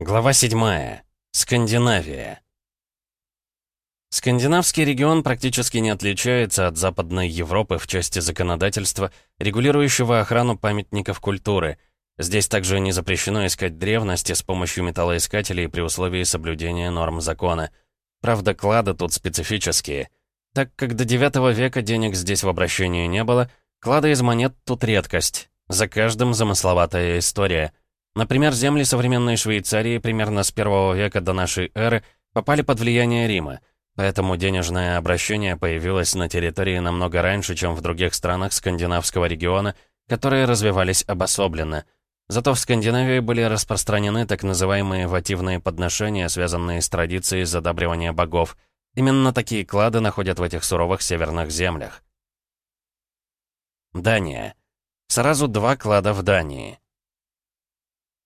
Глава 7. Скандинавия. Скандинавский регион практически не отличается от Западной Европы в части законодательства, регулирующего охрану памятников культуры. Здесь также не запрещено искать древности с помощью металлоискателей при условии соблюдения норм закона. Правда, клады тут специфические. Так как до 9 века денег здесь в обращении не было, клады из монет тут редкость. За каждым замысловатая история — Например, земли современной Швейцарии примерно с первого века до нашей эры попали под влияние Рима, поэтому денежное обращение появилось на территории намного раньше, чем в других странах скандинавского региона, которые развивались обособленно. Зато в Скандинавии были распространены так называемые вативные подношения, связанные с традицией задабривания богов. Именно такие клады находят в этих суровых северных землях. Дания. Сразу два клада в Дании.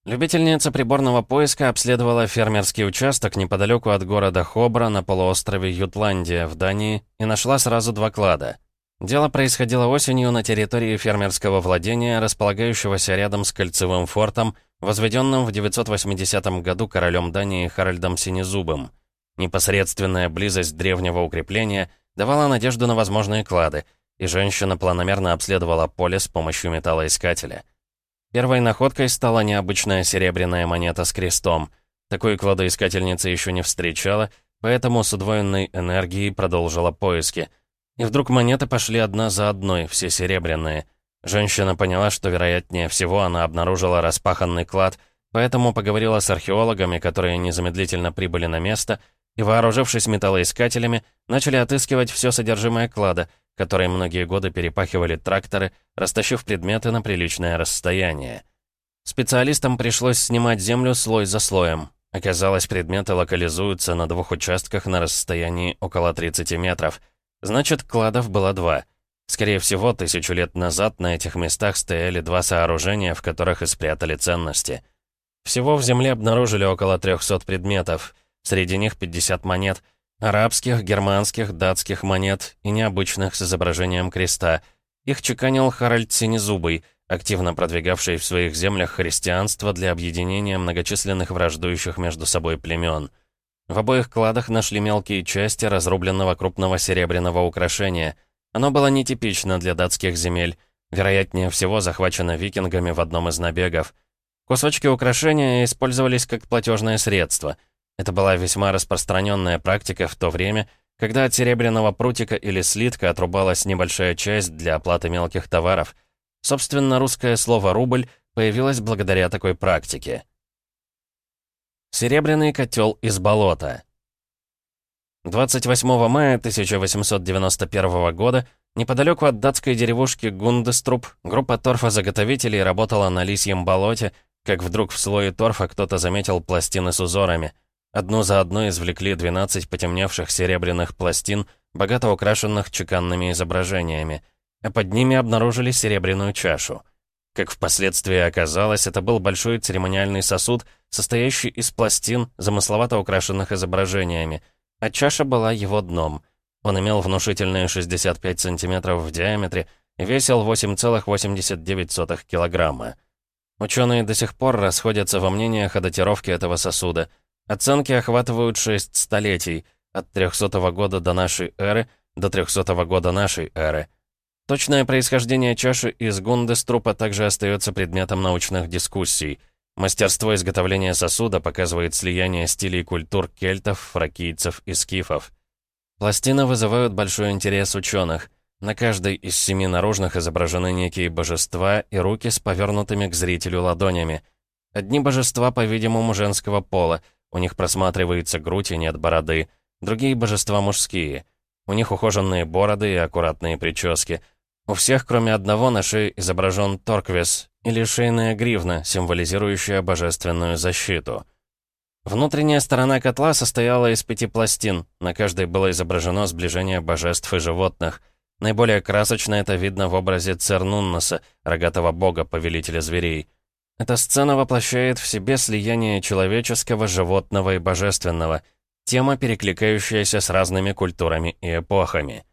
Любительница приборного поиска обследовала фермерский участок неподалеку от города Хобра на полуострове Ютландия в Дании и нашла сразу два клада. Дело происходило осенью на территории фермерского владения, располагающегося рядом с кольцевым фортом, возведенным в 980 году королем Дании Харальдом Синезубым. Непосредственная близость древнего укрепления давала надежду на возможные клады, и женщина планомерно обследовала поле с помощью металлоискателя. Первой находкой стала необычная серебряная монета с крестом. Такой кладоискательница еще не встречала, поэтому с удвоенной энергией продолжила поиски. И вдруг монеты пошли одна за одной, все серебряные. Женщина поняла, что, вероятнее всего, она обнаружила распаханный клад, поэтому поговорила с археологами, которые незамедлительно прибыли на место, и, вооружившись металлоискателями, начали отыскивать все содержимое клада — которые многие годы перепахивали тракторы, растащив предметы на приличное расстояние. Специалистам пришлось снимать землю слой за слоем. Оказалось, предметы локализуются на двух участках на расстоянии около 30 метров. Значит, кладов было два. Скорее всего, тысячу лет назад на этих местах стояли два сооружения, в которых и спрятали ценности. Всего в земле обнаружили около 300 предметов. Среди них 50 монет, арабских, германских, датских монет и необычных с изображением креста. Их чеканил Харальд Синезубый, активно продвигавший в своих землях христианство для объединения многочисленных враждующих между собой племен. В обоих кладах нашли мелкие части разрубленного крупного серебряного украшения. Оно было нетипично для датских земель, вероятнее всего захвачено викингами в одном из набегов. Кусочки украшения использовались как платежное средство — это была весьма распространенная практика в то время, когда от серебряного прутика или слитка отрубалась небольшая часть для оплаты мелких товаров. Собственно, русское слово «рубль» появилось благодаря такой практике. Серебряный котел из болота. 28 мая 1891 года неподалеку от датской деревушки Гундеструб группа торфозаготовителей работала на лисьем болоте, как вдруг в слое торфа кто-то заметил пластины с узорами. Одну за одной извлекли 12 потемневших серебряных пластин, богато украшенных чеканными изображениями, а под ними обнаружили серебряную чашу. Как впоследствии оказалось, это был большой церемониальный сосуд, состоящий из пластин, замысловато украшенных изображениями, а чаша была его дном. Он имел внушительные 65 сантиметров в диаметре и весил 8,89 килограмма. Ученые до сих пор расходятся во мнениях о датировке этого сосуда — Оценки охватывают шесть столетий, от 300 года до нашей эры до 300 года нашей эры. Точное происхождение чаши из Гундеструпа также остается предметом научных дискуссий. Мастерство изготовления сосуда показывает слияние стилей культур кельтов, фракийцев и скифов. Пластины вызывают большой интерес ученых. На каждой из семи наружных изображены некие божества и руки с повернутыми к зрителю ладонями. Одни божества, по-видимому, женского пола, у них просматривается грудь и нет бороды. Другие божества мужские. У них ухоженные бороды и аккуратные прически. У всех, кроме одного, на шее изображен торквес, или шейная гривна, символизирующая божественную защиту. Внутренняя сторона котла состояла из пяти пластин, на каждой было изображено сближение божеств и животных. Наиболее красочно это видно в образе Цернунноса, рогатого бога, повелителя зверей. Эта сцена воплощает в себе слияние человеческого, животного и божественного, тема, перекликающаяся с разными культурами и эпохами.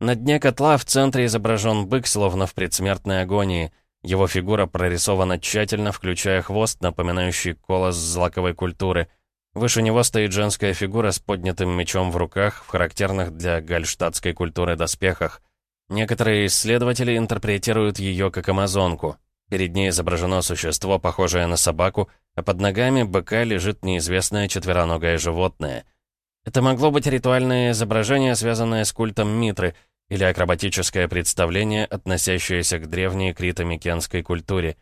На дне котла в центре изображен бык, словно в предсмертной агонии. Его фигура прорисована тщательно, включая хвост, напоминающий колос злаковой культуры. Выше него стоит женская фигура с поднятым мечом в руках, в характерных для гальштадтской культуры доспехах. Некоторые исследователи интерпретируют ее как амазонку. Перед ней изображено существо, похожее на собаку, а под ногами быка лежит неизвестное четвероногое животное. Это могло быть ритуальное изображение, связанное с культом Митры — или акробатическое представление, относящееся к древней крито-микенской культуре.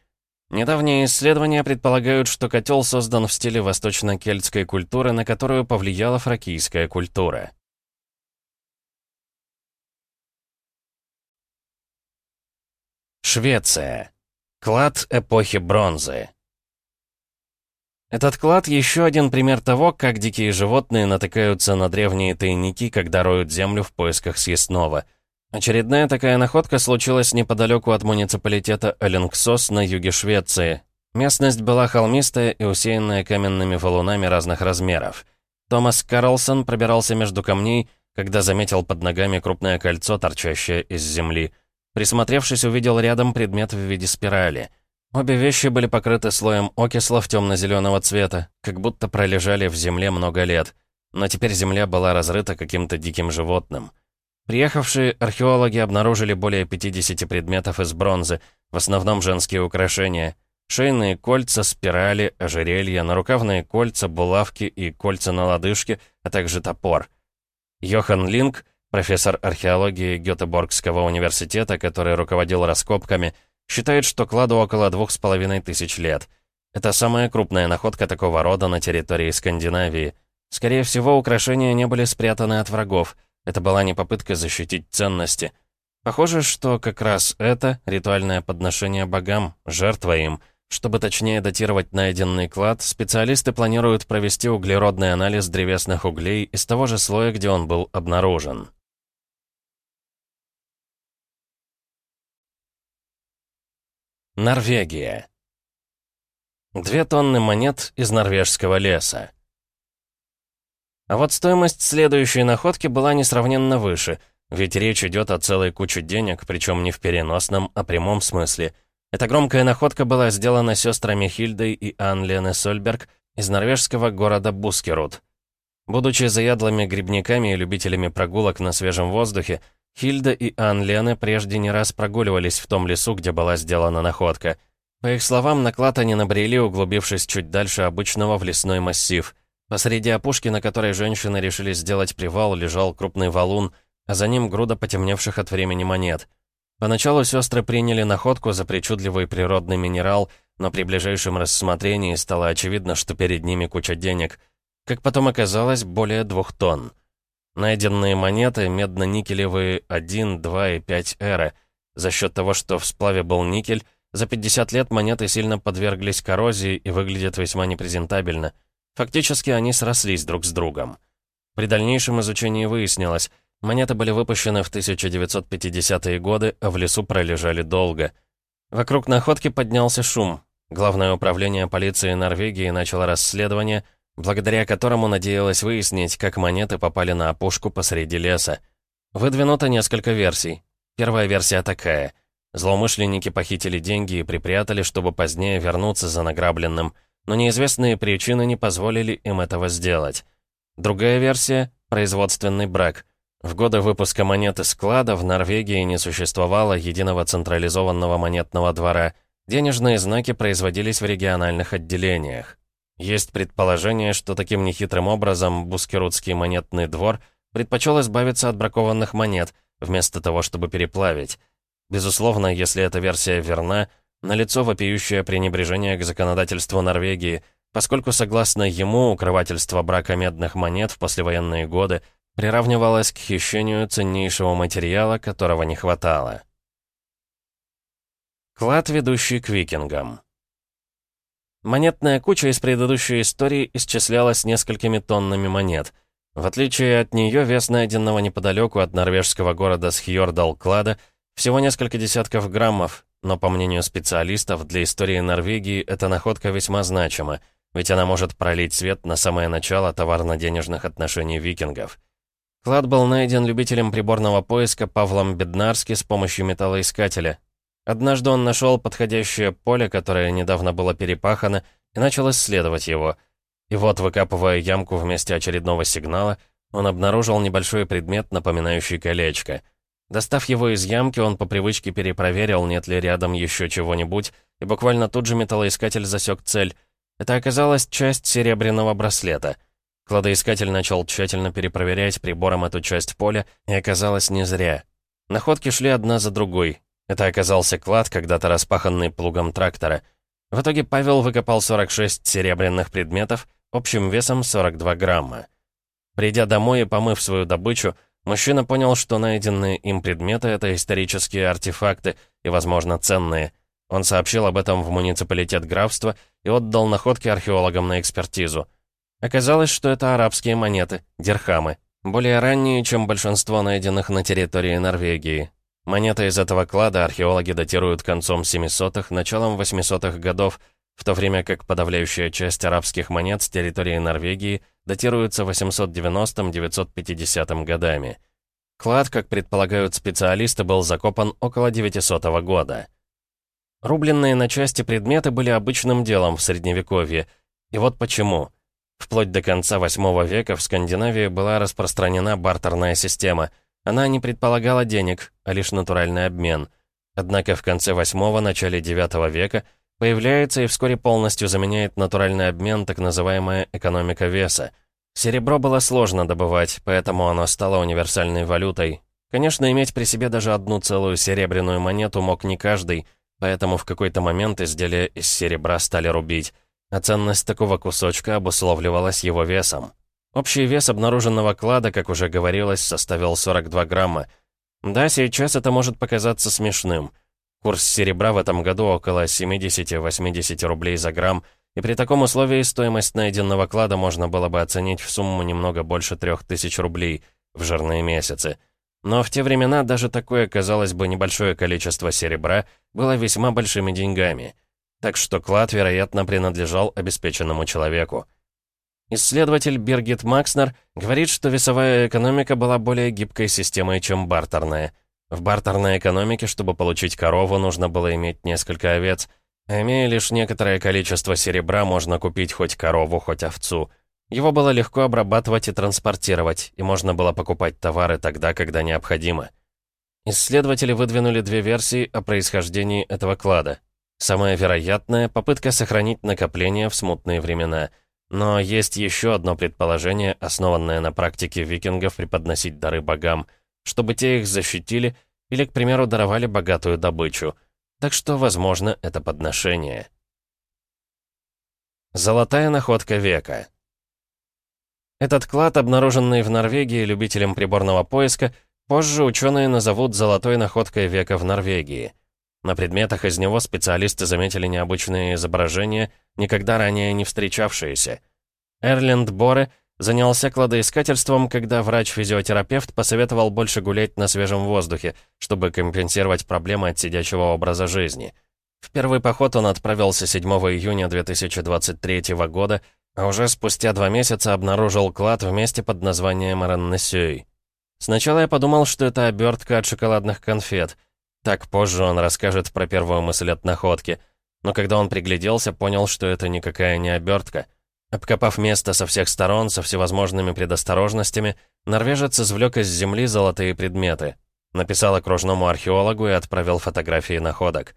Недавние исследования предполагают, что котел создан в стиле восточно-кельтской культуры, на которую повлияла фракийская культура. Швеция. Клад эпохи бронзы. Этот клад — еще один пример того, как дикие животные натыкаются на древние тайники, когда роют землю в поисках съестного — Очередная такая находка случилась неподалеку от муниципалитета Эленксос на юге Швеции. Местность была холмистая и усеянная каменными валунами разных размеров. Томас Карлсон пробирался между камней, когда заметил под ногами крупное кольцо, торчащее из земли. Присмотревшись, увидел рядом предмет в виде спирали. Обе вещи были покрыты слоем окислов темно-зеленого цвета, как будто пролежали в земле много лет. Но теперь земля была разрыта каким-то диким животным. Приехавшие археологи обнаружили более 50 предметов из бронзы, в основном женские украшения. Шейные кольца, спирали, ожерелья, нарукавные кольца, булавки и кольца на лодыжке, а также топор. Йохан Линк, профессор археологии Гетеборгского университета, который руководил раскопками, считает, что кладу около двух с половиной тысяч лет. Это самая крупная находка такого рода на территории Скандинавии. Скорее всего, украшения не были спрятаны от врагов — это была не попытка защитить ценности. Похоже, что как раз это ритуальное подношение богам, жертва им. Чтобы точнее датировать найденный клад, специалисты планируют провести углеродный анализ древесных углей из того же слоя, где он был обнаружен. Норвегия. Две тонны монет из норвежского леса. А вот стоимость следующей находки была несравненно выше, ведь речь идет о целой куче денег, причем не в переносном, а прямом смысле. Эта громкая находка была сделана сестрами Хильдой и Анлены Сольберг из норвежского города Бускерут. Будучи заядлыми грибниками и любителями прогулок на свежем воздухе, Хильда и Анлены прежде не раз прогуливались в том лесу, где была сделана находка. По их словам, на клад они набрели, углубившись чуть дальше обычного в лесной массив — Посреди опушки, на которой женщины решили сделать привал, лежал крупный валун, а за ним груда потемневших от времени монет. Поначалу сестры приняли находку за причудливый природный минерал, но при ближайшем рассмотрении стало очевидно, что перед ними куча денег. Как потом оказалось, более двух тонн. Найденные монеты медно-никелевые 1, 2 и 5 эры. За счет того, что в сплаве был никель, за 50 лет монеты сильно подверглись коррозии и выглядят весьма непрезентабельно. Фактически они срослись друг с другом. При дальнейшем изучении выяснилось, монеты были выпущены в 1950-е годы, а в лесу пролежали долго. Вокруг находки поднялся шум. Главное управление полиции Норвегии начало расследование, благодаря которому надеялось выяснить, как монеты попали на опушку посреди леса. Выдвинуто несколько версий. Первая версия такая. Злоумышленники похитили деньги и припрятали, чтобы позднее вернуться за награбленным – но неизвестные причины не позволили им этого сделать. Другая версия — производственный брак. В годы выпуска монет из склада в Норвегии не существовало единого централизованного монетного двора. Денежные знаки производились в региональных отделениях. Есть предположение, что таким нехитрым образом Бускерудский монетный двор предпочел избавиться от бракованных монет, вместо того, чтобы переплавить. Безусловно, если эта версия верна, Налицо вопиющее пренебрежение к законодательству Норвегии, поскольку, согласно ему, укрывательство брака медных монет в послевоенные годы приравнивалось к хищению ценнейшего материала, которого не хватало. Клад, ведущий к викингам. Монетная куча из предыдущей истории исчислялась несколькими тоннами монет. В отличие от нее, вес найденного неподалеку от норвежского города Схьордал-клада всего несколько десятков граммов, но, по мнению специалистов, для истории Норвегии эта находка весьма значима, ведь она может пролить свет на самое начало товарно-денежных отношений викингов. Клад был найден любителем приборного поиска Павлом Беднарски с помощью металлоискателя. Однажды он нашел подходящее поле, которое недавно было перепахано, и начал исследовать его. И вот, выкапывая ямку вместе очередного сигнала, он обнаружил небольшой предмет, напоминающий колечко. Достав его из ямки, он по привычке перепроверил, нет ли рядом еще чего-нибудь, и буквально тут же металлоискатель засек цель. Это оказалась часть серебряного браслета. Кладоискатель начал тщательно перепроверять прибором эту часть поля, и оказалось не зря. Находки шли одна за другой. Это оказался клад, когда-то распаханный плугом трактора. В итоге Павел выкопал 46 серебряных предметов, общим весом 42 грамма. Придя домой и помыв свою добычу, мужчина понял, что найденные им предметы — это исторические артефакты и, возможно, ценные. Он сообщил об этом в муниципалитет графства и отдал находки археологам на экспертизу. Оказалось, что это арабские монеты, дирхамы, более ранние, чем большинство найденных на территории Норвегии. Монеты из этого клада археологи датируют концом 700-х, началом 800-х годов, в то время как подавляющая часть арабских монет с территории Норвегии датируется 890-950 годами. Клад, как предполагают специалисты, был закопан около 900 -го года. Рубленные на части предметы были обычным делом в Средневековье. И вот почему. Вплоть до конца VIII века в Скандинавии была распространена бартерная система. Она не предполагала денег, а лишь натуральный обмен. Однако в конце VIII – начале IX века – Появляется и вскоре полностью заменяет натуральный обмен, так называемая экономика веса. Серебро было сложно добывать, поэтому оно стало универсальной валютой. Конечно, иметь при себе даже одну целую серебряную монету мог не каждый, поэтому в какой-то момент изделия из серебра стали рубить, а ценность такого кусочка обусловливалась его весом. Общий вес обнаруженного клада, как уже говорилось, составил 42 грамма. Да, сейчас это может показаться смешным — Курс серебра в этом году около 70-80 рублей за грамм, и при таком условии стоимость найденного клада можно было бы оценить в сумму немного больше 3000 рублей в жирные месяцы. Но в те времена даже такое, казалось бы, небольшое количество серебра было весьма большими деньгами. Так что клад, вероятно, принадлежал обеспеченному человеку. Исследователь Биргит Макснер говорит, что весовая экономика была более гибкой системой, чем бартерная – в бартерной экономике, чтобы получить корову, нужно было иметь несколько овец. А имея лишь некоторое количество серебра, можно купить хоть корову, хоть овцу. Его было легко обрабатывать и транспортировать, и можно было покупать товары тогда, когда необходимо. Исследователи выдвинули две версии о происхождении этого клада. Самая вероятная — попытка сохранить накопление в смутные времена. Но есть еще одно предположение, основанное на практике викингов преподносить дары богам — чтобы те их защитили или, к примеру, даровали богатую добычу. Так что, возможно, это подношение. Золотая находка века. Этот клад, обнаруженный в Норвегии любителем приборного поиска, позже ученые назовут «золотой находкой века в Норвегии». На предметах из него специалисты заметили необычные изображения, никогда ранее не встречавшиеся. Эрленд Боре Занялся кладоискательством, когда врач-физиотерапевт посоветовал больше гулять на свежем воздухе, чтобы компенсировать проблемы от сидячего образа жизни. В первый поход он отправился 7 июня 2023 года, а уже спустя два месяца обнаружил клад в месте под названием Раннесюй. Сначала я подумал, что это обертка от шоколадных конфет. Так позже он расскажет про первую мысль от находки. Но когда он пригляделся, понял, что это никакая не обертка — Обкопав место со всех сторон, со всевозможными предосторожностями, норвежец извлек из земли золотые предметы. Написал окружному археологу и отправил фотографии находок.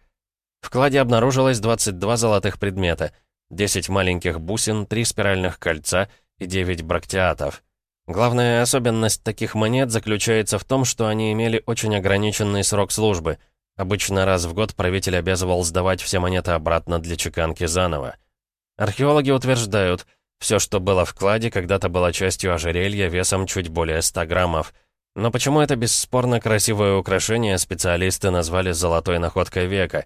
В кладе обнаружилось 22 золотых предмета, 10 маленьких бусин, 3 спиральных кольца и 9 брактиатов. Главная особенность таких монет заключается в том, что они имели очень ограниченный срок службы. Обычно раз в год правитель обязывал сдавать все монеты обратно для чеканки заново. Археологи утверждают, все, что было в кладе, когда-то было частью ожерелья весом чуть более 100 граммов. Но почему это бесспорно красивое украшение специалисты назвали «золотой находкой века»?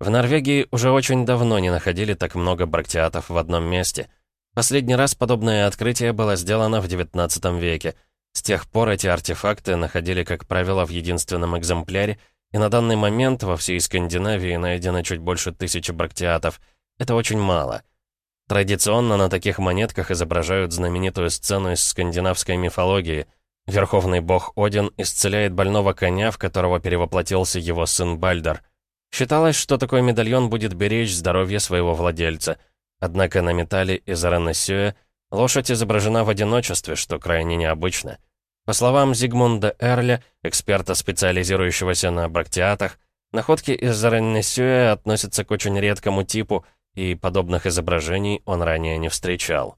В Норвегии уже очень давно не находили так много брактиатов в одном месте. Последний раз подобное открытие было сделано в XIX веке. С тех пор эти артефакты находили, как правило, в единственном экземпляре, и на данный момент во всей Скандинавии найдено чуть больше тысячи брактиатов. Это очень мало. Традиционно на таких монетках изображают знаменитую сцену из скандинавской мифологии. Верховный бог Один исцеляет больного коня, в которого перевоплотился его сын Бальдер. Считалось, что такой медальон будет беречь здоровье своего владельца. Однако на металле из Ренессюя лошадь изображена в одиночестве, что крайне необычно. По словам Зигмунда Эрля, эксперта, специализирующегося на брактиатах, находки из Ренессюя относятся к очень редкому типу, и подобных изображений он ранее не встречал.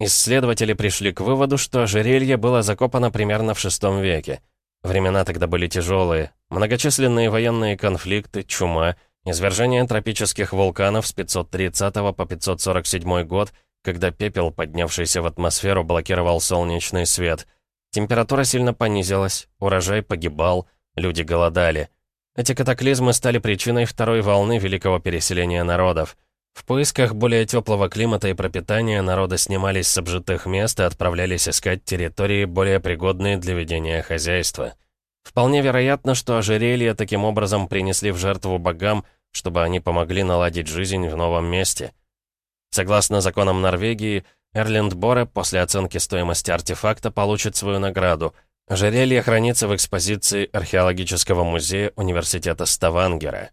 Исследователи пришли к выводу, что ожерелье было закопано примерно в VI веке. Времена тогда были тяжелые. Многочисленные военные конфликты, чума, извержение тропических вулканов с 530 по 547 год, когда пепел, поднявшийся в атмосферу, блокировал солнечный свет. Температура сильно понизилась, урожай погибал, люди голодали. Эти катаклизмы стали причиной второй волны великого переселения народов. В поисках более теплого климата и пропитания народы снимались с обжитых мест и отправлялись искать территории, более пригодные для ведения хозяйства. Вполне вероятно, что ожерелья таким образом принесли в жертву богам, чтобы они помогли наладить жизнь в новом месте. Согласно законам Норвегии, Эрлинд Боре после оценки стоимости артефакта получит свою награду. Ожерелье хранится в экспозиции археологического музея университета Ставангера.